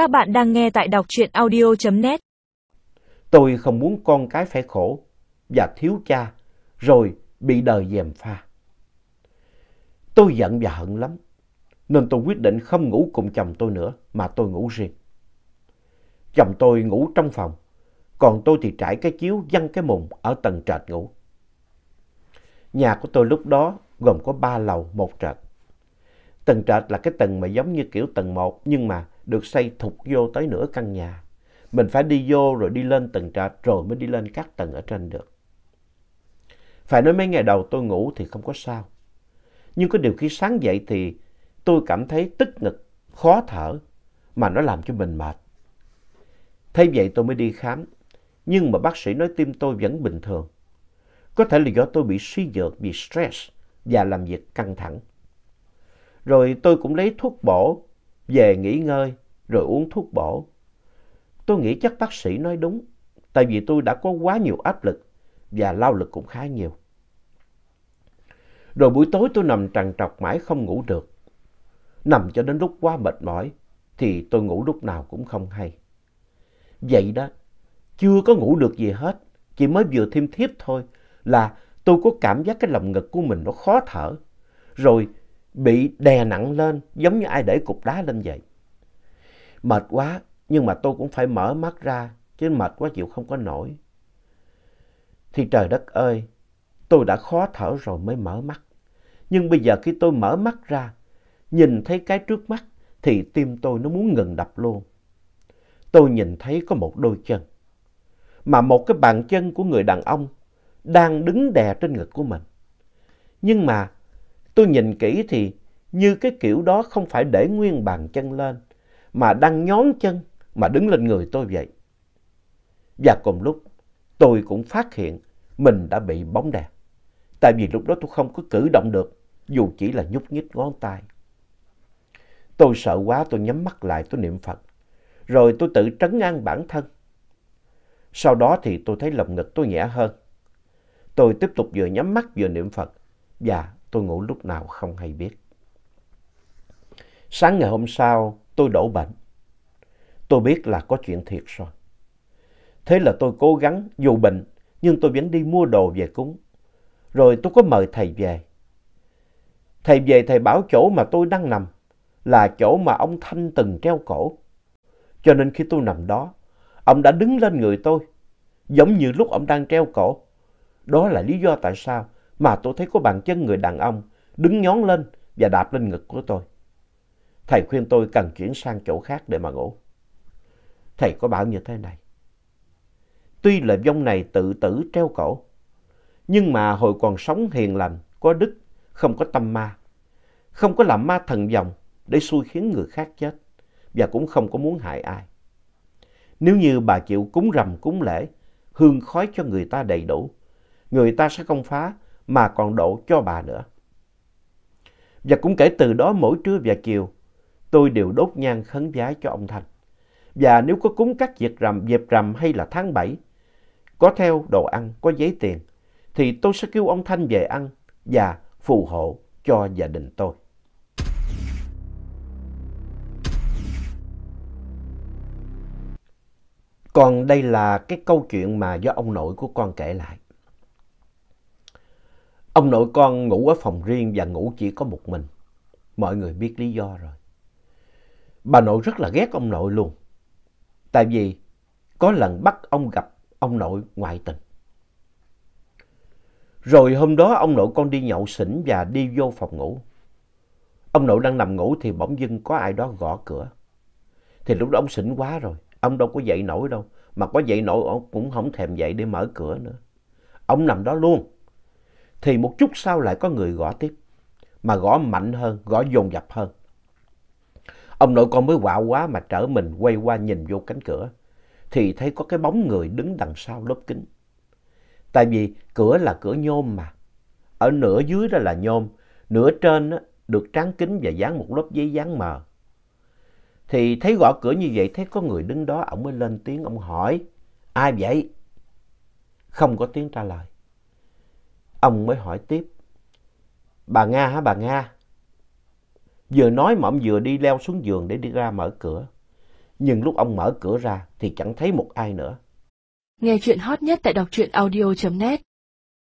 Các bạn đang nghe tại đọc truyện audio.net. Tôi không muốn con cái phải khổ và thiếu cha, rồi bị đời dèm pha. Tôi giận và hận lắm, nên tôi quyết định không ngủ cùng chồng tôi nữa, mà tôi ngủ riêng. Chồng tôi ngủ trong phòng, còn tôi thì trải cái chiếu văng cái mùng ở tầng trệt ngủ. Nhà của tôi lúc đó gồm có ba lầu, một trệt. Tầng trệt là cái tầng mà giống như kiểu tầng 1 nhưng mà được xây thục vô tới nửa căn nhà. Mình phải đi vô rồi đi lên tầng trệt rồi mới đi lên các tầng ở trên được. Phải nói mấy ngày đầu tôi ngủ thì không có sao. Nhưng có điều khi sáng dậy thì tôi cảm thấy tức ngực, khó thở mà nó làm cho mình mệt. Thế vậy tôi mới đi khám. Nhưng mà bác sĩ nói tim tôi vẫn bình thường. Có thể là do tôi bị suy nhược, bị stress và làm việc căng thẳng. Rồi tôi cũng lấy thuốc bổ, về nghỉ ngơi, rồi uống thuốc bổ. Tôi nghĩ chắc bác sĩ nói đúng, tại vì tôi đã có quá nhiều áp lực và lao lực cũng khá nhiều. Rồi buổi tối tôi nằm trằn trọc mãi không ngủ được. Nằm cho đến lúc quá mệt mỏi thì tôi ngủ lúc nào cũng không hay. Vậy đó, chưa có ngủ được gì hết, chỉ mới vừa thêm thiếp thôi là tôi có cảm giác cái lòng ngực của mình nó khó thở. Rồi bị đè nặng lên giống như ai để cục đá lên vậy. Mệt quá nhưng mà tôi cũng phải mở mắt ra chứ mệt quá chịu không có nổi. Thì trời đất ơi, tôi đã khó thở rồi mới mở mắt. Nhưng bây giờ khi tôi mở mắt ra, nhìn thấy cái trước mắt thì tim tôi nó muốn ngừng đập luôn. Tôi nhìn thấy có một đôi chân. Mà một cái bàn chân của người đàn ông đang đứng đè trên ngực của mình. Nhưng mà tôi nhìn kỹ thì như cái kiểu đó không phải để nguyên bàn chân lên, mà đang nhón chân mà đứng lên người tôi vậy. Và cùng lúc tôi cũng phát hiện mình đã bị bóng đè. Tại vì lúc đó tôi không có cử động được, dù chỉ là nhúc nhích ngón tay. Tôi sợ quá tôi nhắm mắt lại tôi niệm Phật. Rồi tôi tự trấn an bản thân. Sau đó thì tôi thấy lòng ngực tôi nhẹ hơn. Tôi tiếp tục vừa nhắm mắt vừa niệm Phật và tôi ngủ lúc nào không hay biết. Sáng ngày hôm sau tôi đổ bệnh. Tôi biết là có chuyện thiệt rồi. Thế là tôi cố gắng dù bệnh nhưng tôi vẫn đi mua đồ về cúng. Rồi tôi có mời thầy về. Thầy về thầy bảo chỗ mà tôi đang nằm là chỗ mà ông Thanh từng treo cổ. Cho nên khi tôi nằm đó, ông đã đứng lên người tôi, giống như lúc ông đang treo cổ. Đó là lý do tại sao mà tôi thấy có bàn chân người đàn ông đứng nhón lên và đạp lên ngực của tôi. Thầy khuyên tôi cần chuyển sang chỗ khác để mà ngủ. Thầy có bảo như thế này. Tuy là vong này tự tử treo cổ, nhưng mà hồi còn sống hiền lành, có đức, không có tâm ma, không có làm ma thần vòng để xui khiến người khác chết và cũng không có muốn hại ai. Nếu như bà chịu cúng rằm cúng lễ, hương khói cho người ta đầy đủ, người ta sẽ không phá mà còn độ cho bà nữa. Và cũng kể từ đó mỗi trưa và chiều, tôi đều đốt nhang khấn vái cho ông Thành. Và nếu có cúng các dịp rằm, dịp rằm hay là tháng 7, có theo đồ ăn, có giấy tiền, thì tôi sẽ kêu ông Thanh về ăn và phù hộ cho gia đình tôi. Còn đây là cái câu chuyện mà do ông nội của con kể lại. Ông nội con ngủ ở phòng riêng và ngủ chỉ có một mình. Mọi người biết lý do rồi. Bà nội rất là ghét ông nội luôn. Tại vì có lần bắt ông gặp ông nội ngoại tình. Rồi hôm đó ông nội con đi nhậu xỉn và đi vô phòng ngủ. Ông nội đang nằm ngủ thì bỗng dưng có ai đó gõ cửa. Thì lúc đó ông xỉn quá rồi, ông đâu có dậy nổi đâu. Mà có dậy nổi ông cũng không thèm dậy để mở cửa nữa. Ông nằm đó luôn. Thì một chút sau lại có người gõ tiếp. Mà gõ mạnh hơn, gõ dồn dập hơn. Ông nội con mới quạo quá mà trở mình quay qua nhìn vô cánh cửa. Thì thấy có cái bóng người đứng đằng sau lớp kính. Tại vì cửa là cửa nhôm mà. Ở nửa dưới đó là nhôm, nửa trên á, được tráng kính và dán một lớp giấy dán mờ. Thì thấy gõ cửa như vậy, thấy có người đứng đó, ông mới lên tiếng, ông hỏi, ai vậy? Không có tiếng trả lời. Ông mới hỏi tiếp, bà Nga hả bà Nga? Vừa nói mà ông vừa đi leo xuống giường để đi ra mở cửa. Nhưng lúc ông mở cửa ra thì chẳng thấy một ai nữa. Nghe chuyện hot nhất tại đọc truyện audio.net